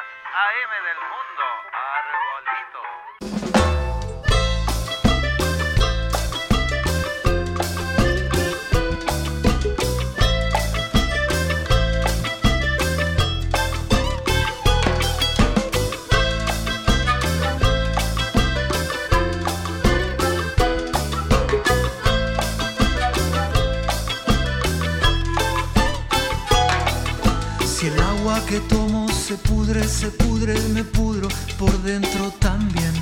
AM del mundo. Arbolito. El agua que tomo se pudre, se pudre, me pudro por dentro también.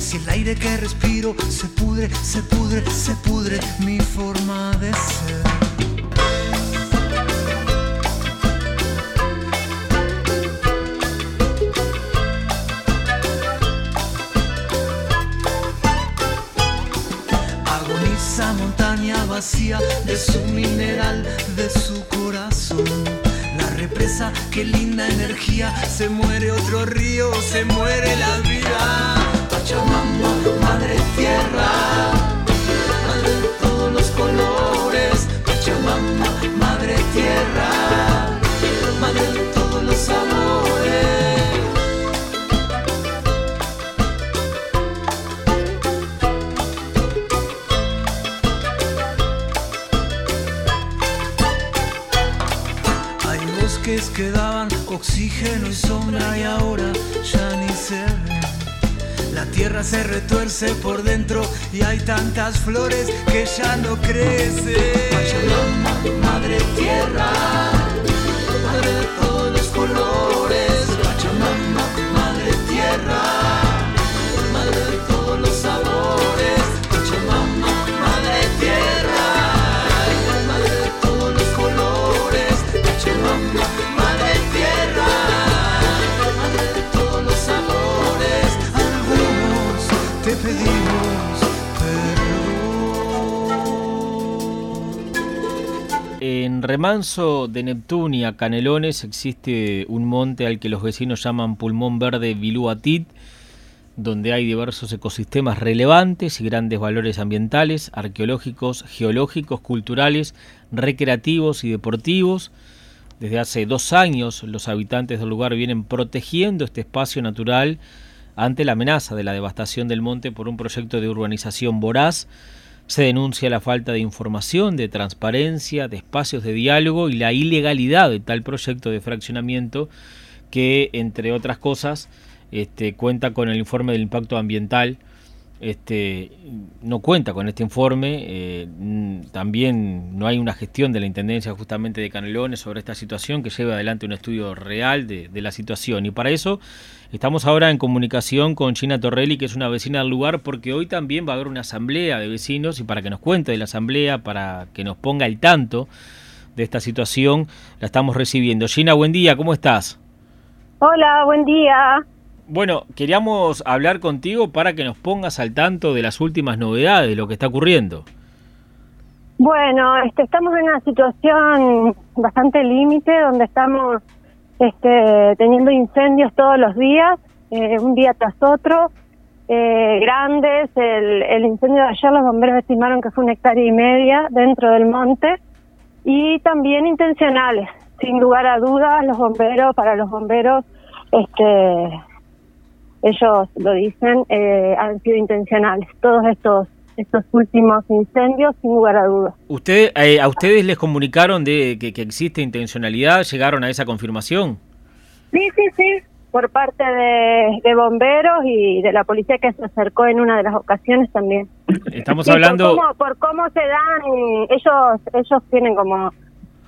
Si el aire que respiro se pudre, se pudre, se pudre mi forma de ser. Montaña vacía de su mineral, de su represa, qué linda energía. Se muere otro río, se muere la vida. Pachamama, madre tierra, madre de todos los colores. Pachamama, madre tierra, madre de todos los sabores. Bosques que daban oxígeno y sombra y ahora ya ni se ven. La tierra se retuerce por dentro y hay tantas flores que ya no crecen. Pachamama, madre tierra, madre de todos los colores. Pachamama, madre tierra, Remanso de Neptunia, Canelones, existe un monte al que los vecinos llaman Pulmón Verde Viluatit, donde hay diversos ecosistemas relevantes y grandes valores ambientales, arqueológicos, geológicos, culturales, recreativos y deportivos. Desde hace dos años los habitantes del lugar vienen protegiendo este espacio natural ante la amenaza de la devastación del monte por un proyecto de urbanización voraz. Se denuncia la falta de información, de transparencia, de espacios de diálogo y la ilegalidad de tal proyecto de fraccionamiento que, entre otras cosas, este, cuenta con el informe del impacto ambiental. Este, no cuenta con este informe, eh, también no hay una gestión de la Intendencia justamente de Canelones sobre esta situación que lleve adelante un estudio real de, de la situación. Y para eso estamos ahora en comunicación con Gina Torrelli, que es una vecina del lugar, porque hoy también va a haber una asamblea de vecinos y para que nos cuente de la asamblea, para que nos ponga al tanto de esta situación, la estamos recibiendo. Gina, buen día, ¿cómo estás? Hola, buen día. Bueno, queríamos hablar contigo para que nos pongas al tanto de las últimas novedades, de lo que está ocurriendo. Bueno, este, estamos en una situación bastante límite donde estamos este, teniendo incendios todos los días, eh, un día tras otro, eh, grandes. El, el incendio de ayer los bomberos estimaron que fue una hectárea y media dentro del monte y también intencionales. Sin lugar a dudas, los bomberos, para los bomberos, este, ellos lo dicen, eh, han sido intencionales. Todos estos estos últimos incendios, sin lugar a dudas. ¿Usted, eh, ¿A ustedes les comunicaron de que, que existe intencionalidad? ¿Llegaron a esa confirmación? Sí, sí, sí, por parte de, de bomberos y de la policía que se acercó en una de las ocasiones también. Estamos hablando... Por cómo, por cómo se dan, ellos ellos tienen como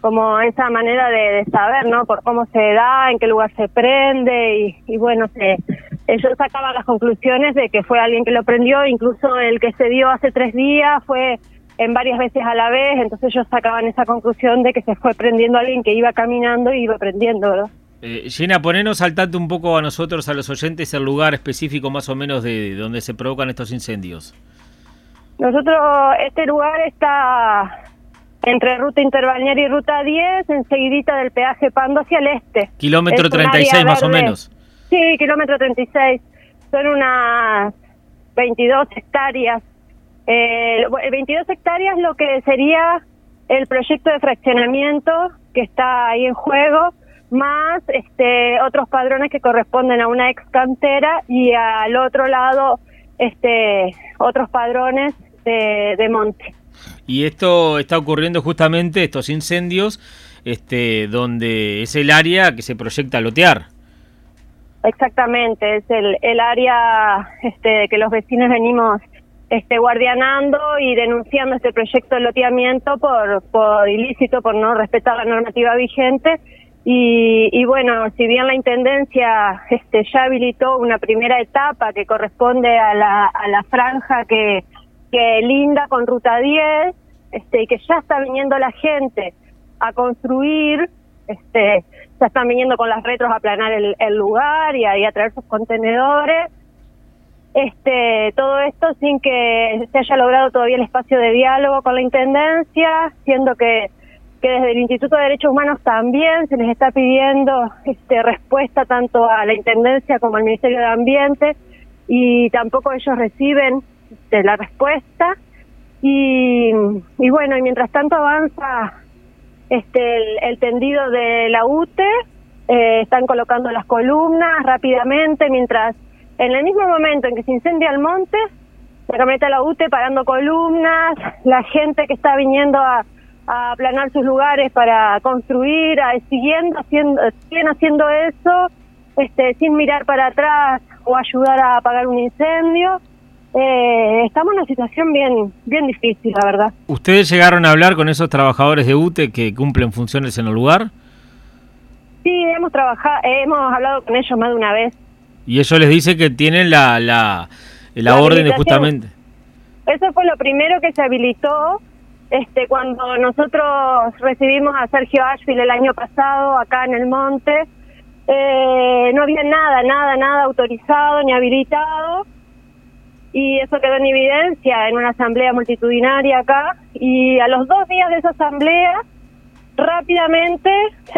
como esa manera de, de saber, ¿no? Por cómo se da, en qué lugar se prende y, y bueno, se, ellos sacaban las conclusiones de que fue alguien que lo prendió, incluso el que se dio hace tres días fue en varias veces a la vez, entonces ellos sacaban esa conclusión de que se fue prendiendo a alguien que iba caminando y iba prendiendo, ¿verdad? Eh, Gina, ponenos al tanto un poco a nosotros, a los oyentes, el lugar específico más o menos de donde se provocan estos incendios. Nosotros, este lugar está entre Ruta Interbalnearia y Ruta 10, enseguidita del peaje Pando hacia el este. Kilómetro Es un 36 área más o menos. Sí, kilómetro 36. Son unas 22 hectáreas. Eh, bu- 22 hectáreas lo que sería el proyecto de fraccionamiento que está ahí en juego, más este, otros padrones que corresponden a una ex cantera y al otro lado este, otros padrones de, de monte. Y esto está ocurriendo justamente, estos incendios, este, donde es el área que se proyecta lotear. Exactamente, es el, el área este, que los vecinos venimos este, guardianando y denunciando este proyecto de loteamiento por, por ilícito, por no respetar la normativa vigente. Y, y bueno, si bien la Intendencia este, ya habilitó una primera etapa que corresponde a la, a la franja que, que linda con Ruta 10, este, y que ya está viniendo la gente a construir, este, ya están viniendo con las retros a aplanar el, el lugar y a, a traer sus contenedores. Este, todo esto sin que se haya logrado todavía el espacio de diálogo con la Intendencia, siendo que, que desde el Instituto de Derechos Humanos también se les está pidiendo este, respuesta tanto a la Intendencia como al Ministerio de Ambiente y tampoco ellos reciben este, la respuesta. Y, y bueno, y mientras tanto avanza este el, el tendido de la UTE, eh, están colocando las columnas rápidamente, mientras en el mismo momento en que se incendia el monte, la camioneta de la UTE parando columnas, la gente que está viniendo a, a aplanar sus lugares para construir, a, siguiendo haciendo, siguen haciendo eso, este, sin mirar para atrás o ayudar a apagar un incendio. Eh, estamos en una situación bien, bien difícil, la verdad. ¿Ustedes llegaron a hablar con esos trabajadores de UTE que cumplen funciones en el lugar? Sí, hemos trabajado, hemos hablado con ellos más de una vez. Y ellos les dice que tienen la, la, la, La orden justamente. Eso fue lo primero que se habilitó este cuando nosotros recibimos a Sergio Ashfield el año pasado acá en el monte. Eh, no había nada, nada, nada autorizado ni habilitado. Y eso quedó en evidencia en una asamblea multitudinaria acá. Y a los dos días de esa asamblea, rápidamente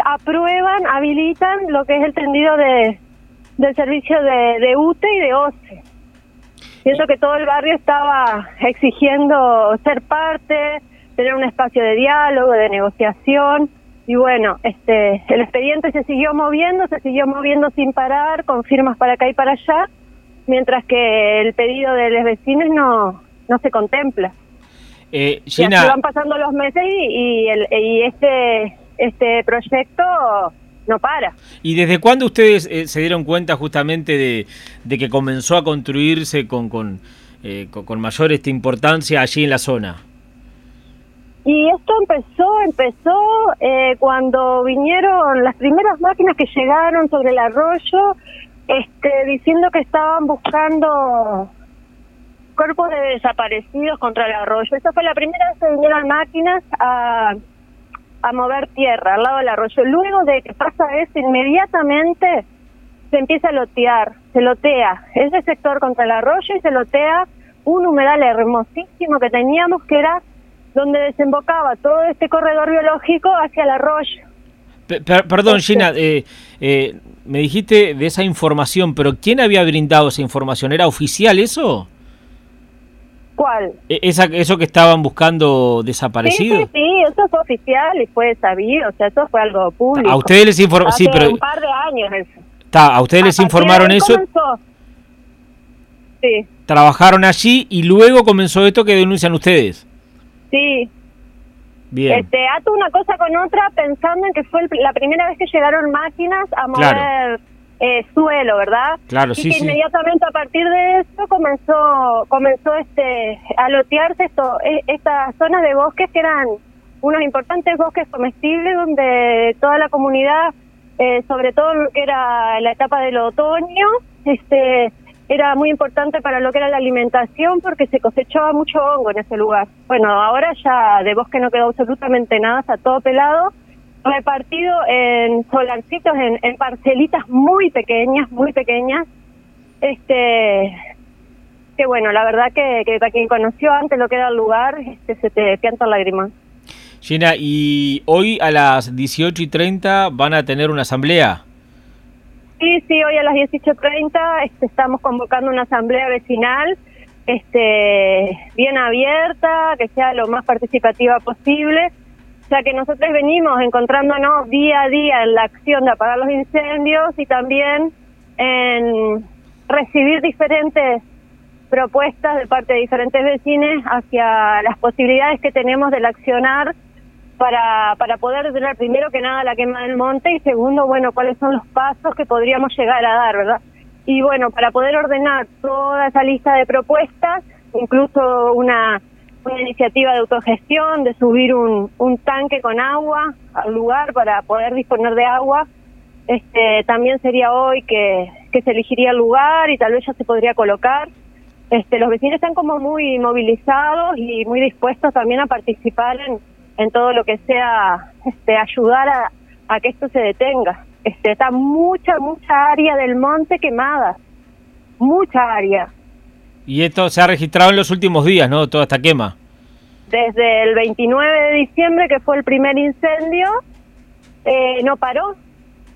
aprueban, habilitan lo que es el tendido de, del servicio de, de UTE y de OCE. Pienso que todo el barrio estaba exigiendo ser parte, tener un espacio de diálogo, de negociación. Y bueno, este, el expediente se siguió moviendo, se siguió moviendo sin parar, con firmas para acá y para allá, mientras que el pedido de los vecinos no, no se contempla. Eh, Y así Gina, van pasando los meses y, y, el, y este, este proyecto no para. ¿y desde cuándo ustedes eh, se dieron cuenta justamente de, de que comenzó a construirse con, con, eh, con, con mayor este, importancia allí en la zona? Y esto empezó, empezó eh, cuando vinieron las primeras máquinas que llegaron sobre el arroyo, este, diciendo que estaban buscando cuerpos de desaparecidos contra el arroyo. Esa fue la primera vez que vinieron máquinas a, a mover tierra al lado del arroyo. Luego de que pasa eso, inmediatamente se empieza a lotear, se lotea ese sector contra el arroyo y se lotea un humedal hermosísimo que teníamos que era donde desembocaba todo este corredor biológico hacia el arroyo. Pe- per- perdón, Gina, eh, eh, me dijiste de esa información, pero ¿quién había brindado esa información? ¿Era oficial eso? ¿Cuál? E- Esa, ¿Eso que estaban buscando Sí, desaparecidos? sí, sí, eso fue oficial y fue sabido, o sea, eso fue algo público. A ustedes les informaron, sí, Hace pero un par de años eso. ta, a ustedes les A informaron eso, comenzó. Sí, trabajaron allí y luego comenzó esto que denuncian ustedes. sí. Bien, Este, ato una cosa con otra pensando en que fue el- la primera vez que llegaron máquinas a mover Claro. eh, suelo, ¿verdad? Claro, y sí, que sí. inmediatamente a partir de eso comenzó comenzó este a lotearse esto, e- estas zonas de bosques que eran unos importantes bosques comestibles donde toda la comunidad, eh, sobre todo lo que era la etapa del otoño, este era muy importante para lo que era la alimentación porque se cosechaba mucho hongo en ese lugar. Bueno, ahora ya de bosque no quedó absolutamente nada, está todo pelado, repartido en solarcitos, en, en parcelitas muy pequeñas, muy pequeñas. Este, que bueno, la verdad que, que para quien conoció antes lo que era el lugar, este, se te pianta lágrimas. Gina, y hoy a las 18 y 30 van a tener una asamblea. Sí, sí, hoy a las 18.30 este, estamos convocando una asamblea vecinal este, bien abierta, que sea lo más participativa posible, ya que nosotros venimos encontrándonos día a día en la acción de apagar los incendios y también en recibir diferentes propuestas de parte de diferentes vecinos hacia las posibilidades que tenemos del accionar para, para poder detener primero que nada la quema del monte y segundo, bueno, cuáles son los pasos que podríamos llegar a dar, ¿verdad? Y bueno, para poder ordenar toda esa lista de propuestas, incluso una, una iniciativa de autogestión, de subir un, un tanque con agua al lugar para poder disponer de agua, este, también sería hoy que, que se elegiría el lugar y tal vez ya se podría colocar. Este, los vecinos están como muy movilizados y muy dispuestos también a participar en, en todo lo que sea este, ayudar a, a que esto se detenga. Este, está mucha, mucha área del monte quemada, mucha área. Y esto se ha registrado en los últimos días, ¿no? Toda esta quema. Desde el 29 de diciembre, que fue el primer incendio, eh, no paró.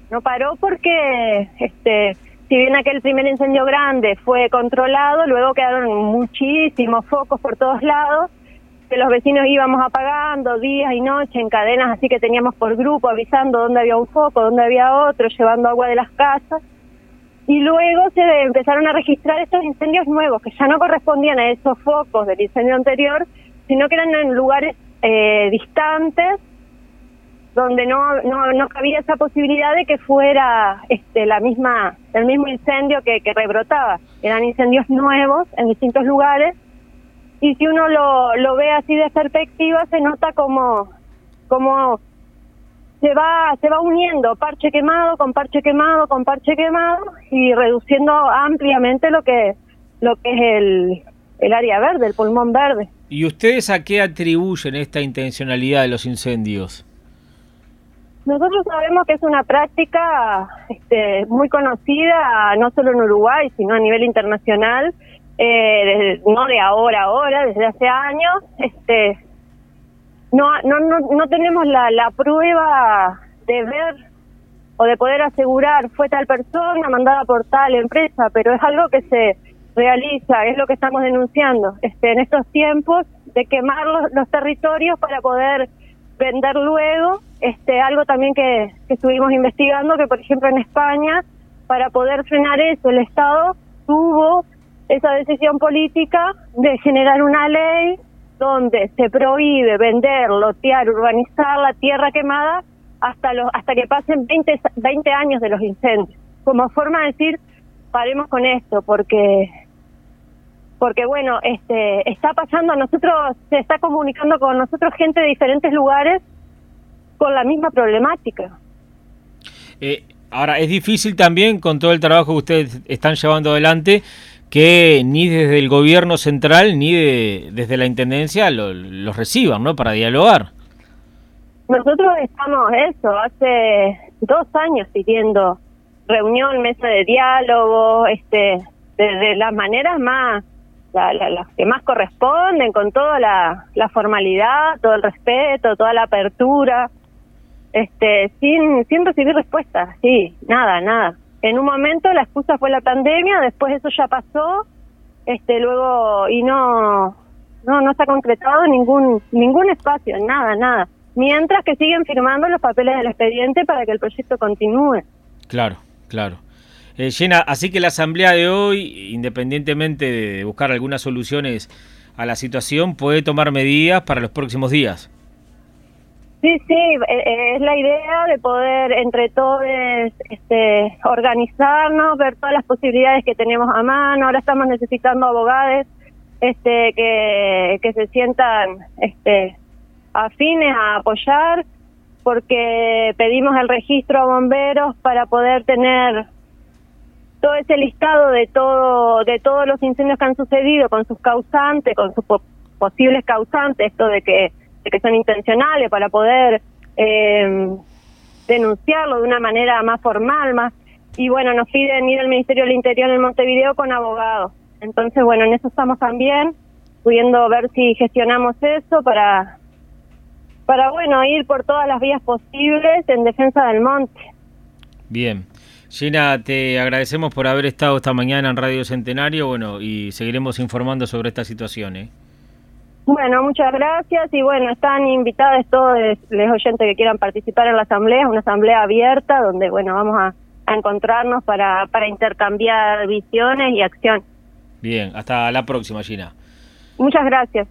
No paró porque, este, si bien aquel primer incendio grande fue controlado, luego quedaron muchísimos focos por todos lados los vecinos íbamos apagando días y noches en cadenas, así que teníamos por grupo avisando dónde había un foco, dónde había otro, llevando agua de las casas. Y luego se empezaron a registrar estos incendios nuevos, que ya no correspondían a esos focos del incendio anterior, sino que eran en lugares eh, distantes, donde no, no, no cabía esa posibilidad de que fuera este, la misma, el mismo incendio que, que rebrotaba. Eran incendios nuevos en distintos lugares y si uno lo, lo ve así de perspectiva se nota como como se va se va uniendo parche quemado con parche quemado con parche quemado y reduciendo ampliamente lo que lo que es el, el área verde el pulmón verde. Y ustedes a qué atribuyen esta intencionalidad de los incendios nosotros sabemos que es una práctica este, muy conocida no solo en Uruguay sino a nivel internacional eh, no de ahora ahora, desde hace años, este, no, no, no, no tenemos la, la prueba de ver o de poder asegurar fue tal persona mandada por tal empresa, pero es algo que se realiza, es lo que estamos denunciando, este, en estos tiempos de quemar los, los territorios para poder vender luego, este, algo también que, que estuvimos investigando, que por ejemplo en España, para poder frenar eso, el Estado tuvo esa decisión política de generar una ley donde se prohíbe vender, lotear, urbanizar la tierra quemada hasta los hasta que pasen 20, 20 años de los incendios, como forma de decir paremos con esto porque porque bueno, este está pasando a nosotros se está comunicando con nosotros gente de diferentes lugares con la misma problemática. Eh, ahora es difícil también con todo el trabajo que ustedes están llevando adelante que ni desde el gobierno central ni de, desde la intendencia los reciban, ¿no? Para dialogar. Nosotros estamos eso, hace dos años pidiendo reunión, mesa de diálogo, este, de, las maneras más, las que más corresponden, con toda la, la formalidad, todo el respeto, toda la apertura, este, sin, sin recibir respuestas, sí, nada, nada en un momento la excusa fue la pandemia, después eso ya pasó, este luego y no no no se ha concretado ningún ningún espacio, nada, nada. Mientras que siguen firmando los papeles del expediente para que el proyecto continúe. Claro, claro. Eh, Llena, así que la asamblea de hoy, independientemente de buscar algunas soluciones a la situación, puede tomar medidas para los próximos días. Sí, sí, e, es la idea de poder entre todos este, organizarnos, ver todas las posibilidades que tenemos a mano. Ahora estamos necesitando abogados este, que, se sientan este, afines a apoyar, porque pedimos el registro a bomberos para poder tener todo ese listado de todo de todos los incendios que han sucedido con sus causantes, con sus posibles causantes, esto de que que son intencionales para poder eh, denunciarlo de una manera más formal, más y bueno, nos piden ir al Ministerio del Interior en Montevideo con abogados. Entonces, bueno, en eso estamos también, pudiendo ver si gestionamos eso para, para bueno, ir por todas las vías posibles en defensa del monte. Bien. Gina, te agradecemos por haber estado esta mañana en Radio Centenario, bueno, y seguiremos informando sobre esta situación, ¿eh? Bueno, muchas gracias y bueno, están invitados todos los oyentes que quieran participar en la asamblea, es una asamblea abierta donde bueno, vamos a, a encontrarnos para, para intercambiar visiones y acción. Bien, hasta la próxima, Gina. Muchas gracias.